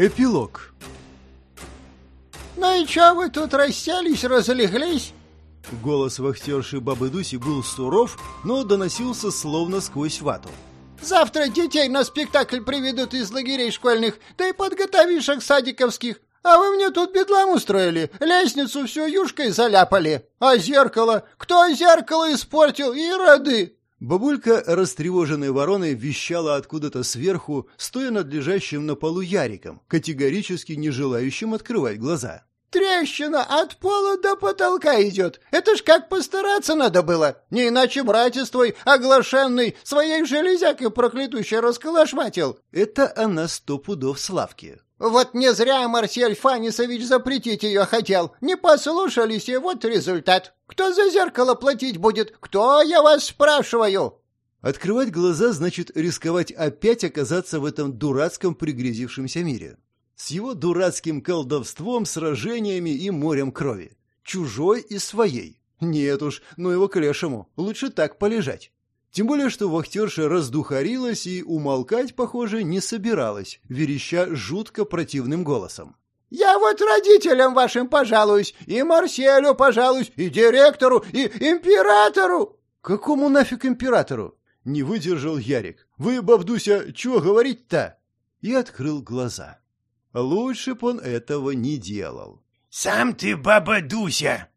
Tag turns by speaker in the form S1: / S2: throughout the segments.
S1: Эпилог
S2: «Ну и чё вы тут расселись, разлеглись?»
S1: Голос вахтерши Бабы Дуси был суров, но доносился словно сквозь вату.
S2: «Завтра детей на спектакль приведут из лагерей школьных, да и подготовишек садиковских. А вы мне тут бедлам устроили, лестницу всю юшкой заляпали. А зеркало? Кто зеркало испортил? И роды!»
S1: Бабулька, растревоженной вороной, вещала откуда-то сверху, стоя над лежащим на полу Яриком, категорически не желающим открывать глаза.
S2: Трещина от пола до потолка идет. Это ж как постараться надо было. Не иначе братец твой, оглашенный, своей железякой проклятущей расколошматил.
S1: Это она сто пудов Славки.
S2: Вот не зря Марсель Фанисович запретить ее хотел. Не послушались, и вот результат. Кто за зеркало платить будет? Кто, я вас спрашиваю?
S1: Открывать глаза значит рисковать опять оказаться в этом дурацком пригрязившемся мире с его дурацким колдовством, сражениями и морем крови. Чужой и своей. Нет уж, ну его к лешему. Лучше так полежать. Тем более, что вахтерша раздухарилась и умолкать, похоже, не собиралась, вереща жутко противным голосом.
S2: «Я вот родителям вашим пожалуюсь, и Марселю пожалуюсь, и директору, и императору!»
S1: «Какому нафиг императору?» — не выдержал Ярик. «Вы, бабдуся, чего говорить-то?» И открыл глаза. Лучше б он этого не делал.
S3: «Сам ты баба Дуся!»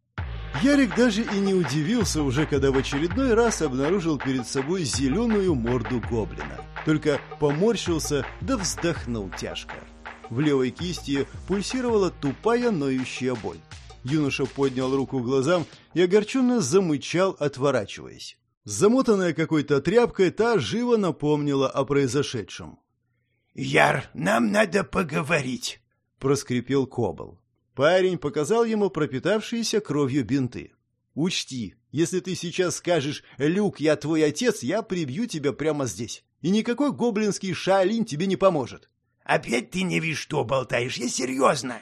S1: Ярик даже и не удивился уже, когда в очередной раз обнаружил перед собой зеленую морду гоблина. Только поморщился да вздохнул тяжко. В левой кисти пульсировала тупая ноющая боль. Юноша поднял руку к глазам и огорченно замычал, отворачиваясь. Замотанная какой-то тряпкой, та живо напомнила о произошедшем.
S3: «Яр, нам надо поговорить», —
S1: проскрипел Кобл. Парень показал ему пропитавшиеся кровью бинты. «Учти, если ты сейчас скажешь «Люк, я твой отец», я прибью тебя прямо здесь. И никакой гоблинский шаолинь тебе не поможет».
S3: «Опять ты не видишь, что болтаешь, я серьезно».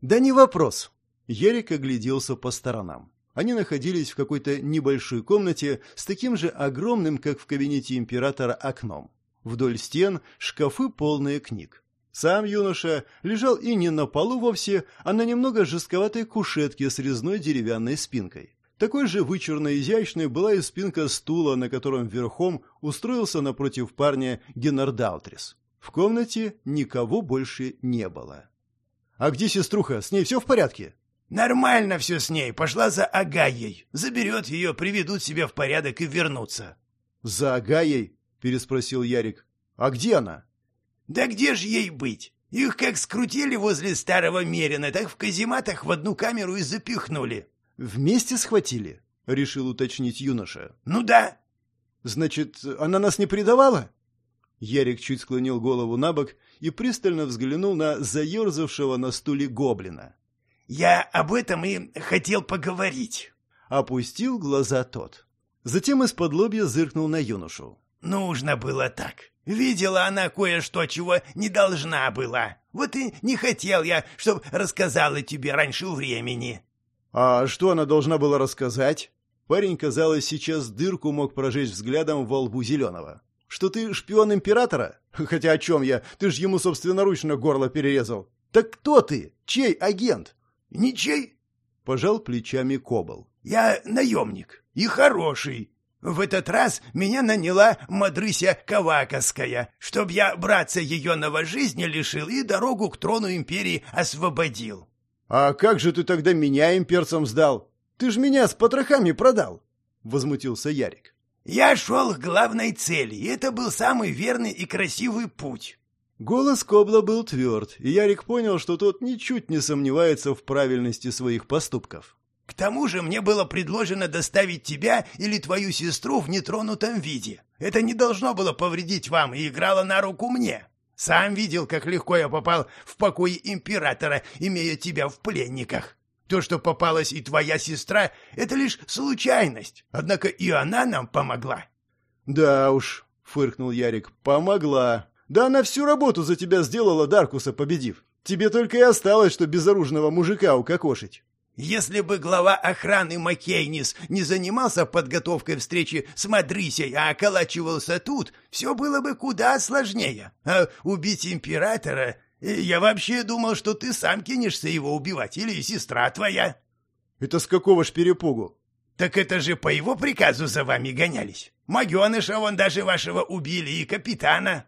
S1: «Да не вопрос». Ерик огляделся по сторонам. Они находились в какой-то небольшой комнате с таким же огромным, как в кабинете императора, окном. Вдоль стен шкафы полные книг. Сам юноша лежал и не на полу вовсе, а на немного жестковатой кушетке с резной деревянной спинкой. Такой же вычурно изящной была и спинка стула, на котором верхом устроился напротив парня Геннардаутрис. В комнате никого больше не было. «А где сеструха? С ней все в порядке?»
S3: «Нормально все с ней. Пошла за Агаей. Заберет ее, приведут себя в порядок и вернутся».
S1: «За Агаей? переспросил Ярик. А где она?
S3: Да где же ей быть? Их как скрутили возле старого Мерина, так в казематах в одну камеру и запихнули.
S1: Вместе схватили? решил уточнить юноша.
S3: Ну да.
S1: Значит, она нас не предавала? Ярик чуть склонил голову на бок и пристально взглянул на заерзавшего на стуле гоблина.
S3: «Я об этом и хотел поговорить».
S1: Опустил глаза тот. Затем из-под лобья зыркнул на юношу.
S3: Нужно было так. Видела она кое-что, чего не должна была. Вот и не хотел я, чтобы рассказала тебе раньше времени.
S1: А что она должна была рассказать? Парень, казалось, сейчас дырку мог прожечь взглядом во лбу Зеленого. Что ты шпион императора? Хотя о чем я? Ты ж ему собственноручно горло перерезал. Так кто ты? Чей агент?
S3: Ничей.
S1: Пожал плечами Кобал.
S3: Я наемник. И хороший. В этот раз меня наняла Мадрыся Каваковская, чтоб я братца ее новожизни лишил и дорогу к трону империи освободил.
S1: — А как же ты тогда меня имперцам сдал? Ты ж меня с потрохами продал! — возмутился Ярик.
S3: — Я шел к главной цели, и это был самый верный и красивый путь.
S1: Голос Кобла был тверд, и Ярик понял, что тот ничуть не сомневается в правильности своих поступков.
S3: К тому же мне было предложено доставить тебя или твою сестру в нетронутом виде. Это не должно было повредить вам и играло на руку мне. Сам видел, как легко я попал в покой императора, имея тебя в пленниках. То, что попалась и твоя сестра, это лишь случайность. Однако и она нам помогла.
S1: Да уж, фыркнул Ярик, помогла. Да она всю работу за тебя сделала, Даркуса победив. Тебе только и осталось, что безоружного мужика укокошить.
S3: Если бы глава охраны Маккейнис не занимался подготовкой встречи с Мадрисей, а околачивался тут, все было бы куда сложнее. А убить императора — Я вообще думал, что ты сам кинешься его убивать, или сестра твоя.
S1: Это с какого ж перепугу?
S3: Так это же по его приказу за вами гонялись. Магеныша вон даже вашего убили и капитана.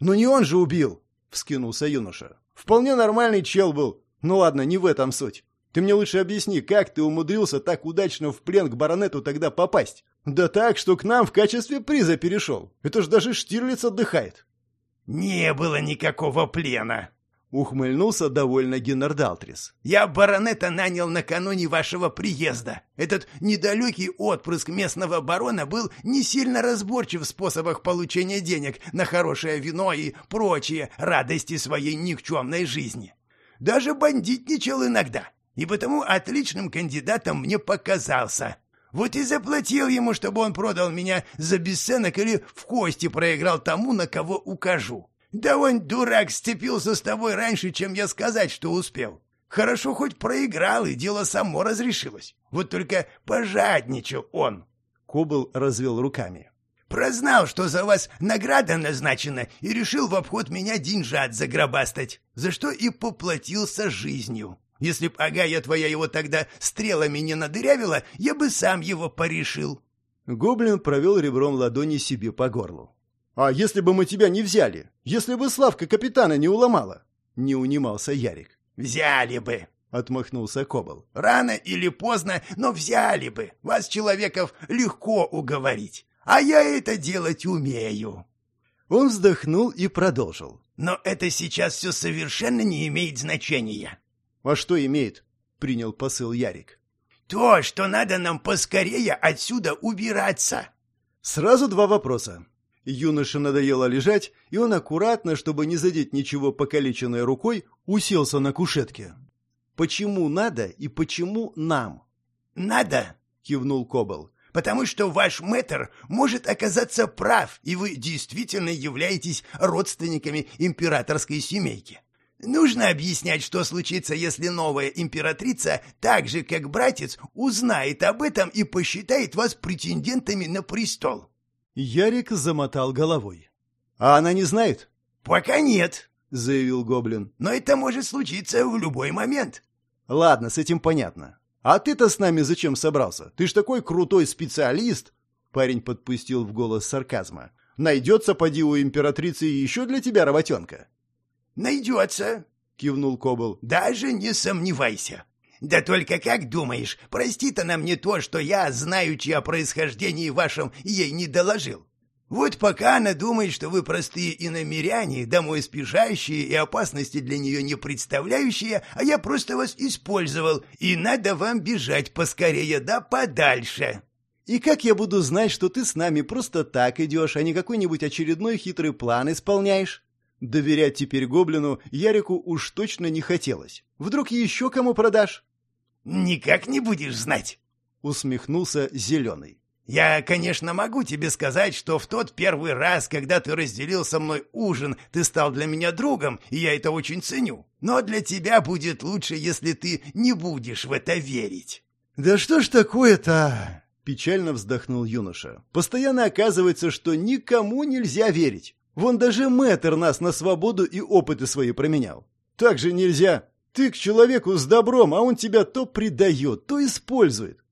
S1: Но не он же убил, вскинулся юноша. Вполне нормальный чел был. Ну ладно, не в этом суть. Ты мне лучше объясни, как ты умудрился так удачно в плен к баронету тогда попасть? Да так, что к нам в качестве приза перешел. Это ж даже Штирлиц отдыхает.
S3: Не было никакого плена,
S1: Ухмыльнулся довольно Геннардалтрис.
S3: «Я баронета нанял накануне вашего приезда. Этот недалекий отпрыск местного барона был не сильно разборчив в способах получения денег на хорошее вино и прочие радости своей никчемной жизни. Даже бандитничал иногда, и потому отличным кандидатом мне показался. Вот и заплатил ему, чтобы он продал меня за бесценок или в кости проиграл тому, на кого укажу. Да он, дурак, сцепился с тобой раньше, чем я сказать, что успел. Хорошо хоть проиграл, и дело само разрешилось. Вот только пожадничал он.
S1: Кобл развел руками.
S3: Прознал, что за вас награда назначена, и решил в обход меня деньжат загробастать, за что и поплатился жизнью. Если б Агая твоя его тогда стрелами не надырявила, я бы сам его порешил.
S1: Гоблин провел ребром ладони себе по горлу. «А если бы мы тебя не взяли? Если бы Славка капитана не уломала?» Не унимался Ярик.
S3: «Взяли бы!»
S1: — отмахнулся Кобал.
S3: «Рано или поздно, но взяли бы. Вас, человеков, легко уговорить. А я это делать умею».
S1: Он вздохнул и продолжил.
S3: «Но это сейчас все совершенно не имеет значения».
S1: «А что имеет?» — принял посыл Ярик.
S3: «То, что надо нам поскорее отсюда убираться».
S1: «Сразу два вопроса. Юноше надоело лежать, и он аккуратно, чтобы не задеть ничего покалеченной рукой, уселся на кушетке. «Почему надо и почему нам?»
S3: «Надо», — кивнул Кобал, «потому что ваш мэтр может оказаться прав, и вы действительно являетесь родственниками императорской семейки. Нужно объяснять, что случится, если новая императрица, так же как братец, узнает об этом и посчитает вас претендентами на престол.
S1: Ярик замотал головой. «А она не знает?»
S3: «Пока нет», —
S1: заявил Гоблин.
S3: «Но это может случиться в любой момент».
S1: «Ладно, с этим понятно. А ты-то с нами зачем собрался? Ты ж такой крутой специалист!» Парень подпустил в голос сарказма. «Найдется, поди, у императрицы еще для тебя работенка?»
S3: «Найдется», — кивнул Кобл. «Даже не сомневайся». Да только как думаешь, простит она мне то, что я, знаючи о происхождении вашем, ей не доложил? Вот пока она думает, что вы простые иномеряне, домой спешащие и опасности для нее не представляющие, а я просто вас использовал, и надо вам бежать поскорее, да подальше.
S1: И как я буду знать, что ты с нами просто так идешь, а не какой-нибудь очередной хитрый план исполняешь? Доверять теперь гоблину Ярику уж точно не хотелось. Вдруг еще кому продашь?
S3: «Никак не будешь знать», — усмехнулся Зеленый. «Я, конечно, могу тебе сказать, что в тот первый раз, когда ты разделил со мной ужин, ты стал для меня другом, и я это очень ценю. Но для тебя будет лучше, если ты не будешь в это верить».
S1: «Да что ж такое-то?» — печально вздохнул юноша. «Постоянно оказывается, что никому нельзя верить. Вон даже мэтр нас на свободу и опыты свои променял. Так же нельзя. Ты к человеку с добром, а он тебя то предает, то использует.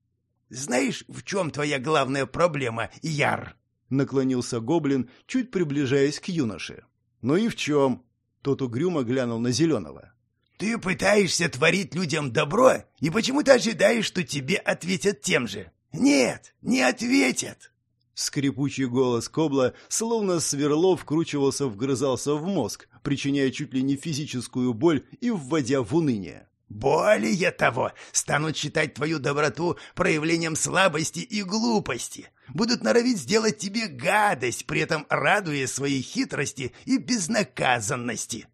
S3: Знаешь, в чем твоя главная проблема, Яр?
S1: Наклонился гоблин, чуть приближаясь к юноше. Ну и в чем? Тот угрюмо глянул на Зеленого.
S3: Ты пытаешься творить людям добро, и почему-то ожидаешь, что тебе ответят тем же. Нет, не ответят.
S1: Скрипучий голос Кобла, словно сверло, вкручивался, вгрызался в мозг, причиняя чуть ли не физическую боль и вводя в уныние.
S3: «Более того, станут считать твою доброту проявлением слабости и глупости. Будут норовить сделать тебе гадость, при этом радуясь своей хитрости и безнаказанности».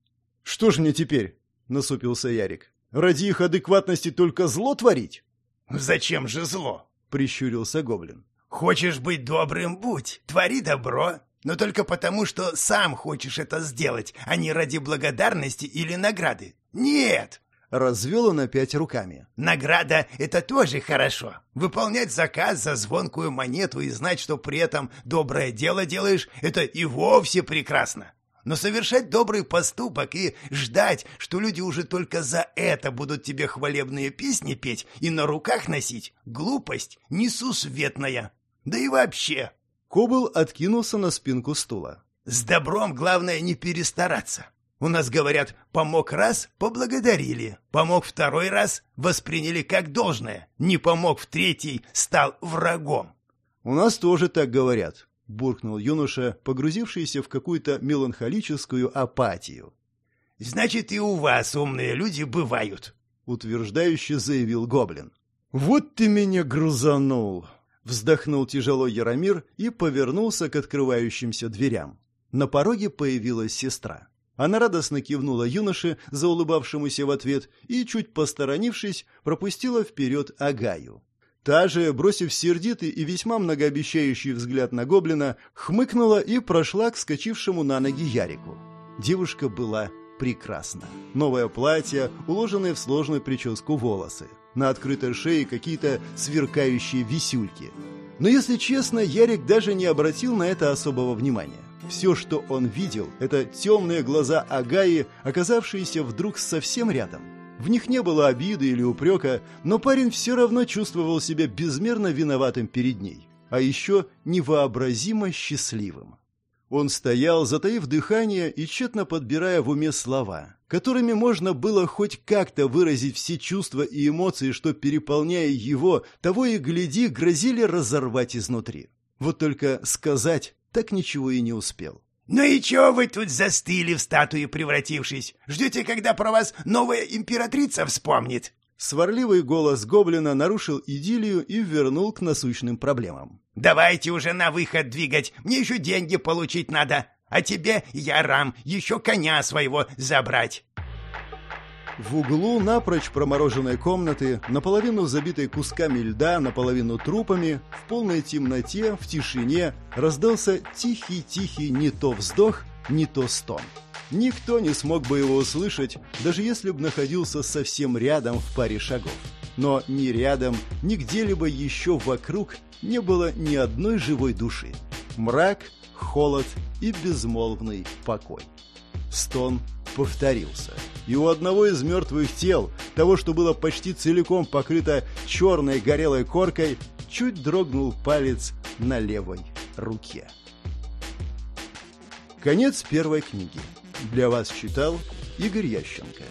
S1: «Что ж мне теперь?» — насупился Ярик. «Ради их адекватности только зло творить?»
S3: «Зачем же зло?» — прищурился Гоблин. Хочешь быть добрым – будь, твори добро, но только потому, что сам хочешь это сделать, а не ради благодарности или награды. Нет!»
S1: Развел он опять руками.
S3: «Награда — это тоже хорошо. Выполнять заказ за звонкую монету и знать, что при этом доброе дело делаешь — это и вовсе прекрасно. Но совершать добрый поступок и ждать, что люди уже только за это будут тебе хвалебные песни петь и на руках носить — глупость несусветная. Да и вообще.
S1: Кобыл откинулся на спинку стула.
S3: С добром главное не перестараться. У нас говорят, помог раз — поблагодарили, помог второй раз — восприняли как должное, не помог в третий — стал врагом.
S1: У нас тоже так говорят, — буркнул юноша, погрузившийся в какую-то меланхолическую апатию.
S3: «Значит, и у вас умные люди бывают», —
S1: утверждающе заявил Гоблин. «Вот ты меня грузанул!» Вздохнул тяжело Яромир и повернулся к открывающимся дверям. На пороге появилась сестра. Она радостно кивнула юноше, заулыбавшемуся в ответ, и, чуть посторонившись, пропустила вперед Агаю. Та же, бросив сердитый и весьма многообещающий взгляд на гоблина, хмыкнула и прошла к скачившему на ноги Ярику. Девушка была прекрасна. Новое платье, уложенные в сложную прическу волосы. На открытой шее какие-то сверкающие висюльки. Но, если честно, Ярик даже не обратил на это особого внимания. Все, что он видел, это темные глаза Агаи, оказавшиеся вдруг совсем рядом. В них не было обиды или упрека, но парень все равно чувствовал себя безмерно виноватым перед ней, а еще невообразимо счастливым. Он стоял, затаив дыхание и тщетно подбирая в уме слова, которыми можно было хоть как-то выразить все чувства и эмоции, что, переполняя его, того и гляди, грозили разорвать изнутри. Вот только сказать так ничего и не успел.
S3: «Ну и чего вы тут застыли в статуи превратившись? Ждете, когда про вас новая императрица вспомнит?»
S1: Сварливый голос гоблина нарушил идиллию и вернул к насущным проблемам.
S3: «Давайте уже на выход двигать, мне еще деньги получить надо, а тебе, Ярам, еще коня своего забрать».
S1: В углу напрочь промороженной комнаты, наполовину забитой кусками льда, наполовину трупами, в полной темноте, в тишине, раздался тихий-тихий не то вздох, не то стон. Никто не смог бы его услышать, даже если бы находился совсем рядом в паре шагов. Но ни рядом, ни где-либо еще вокруг не было ни одной живой души. Мрак, холод и безмолвный покой. Стон повторился. И у одного из мертвых тел, того, что было почти целиком покрыто черной горелой коркой, чуть дрогнул палец на левой руке. Конец первой книги. Для вас читал Игорь Ященко.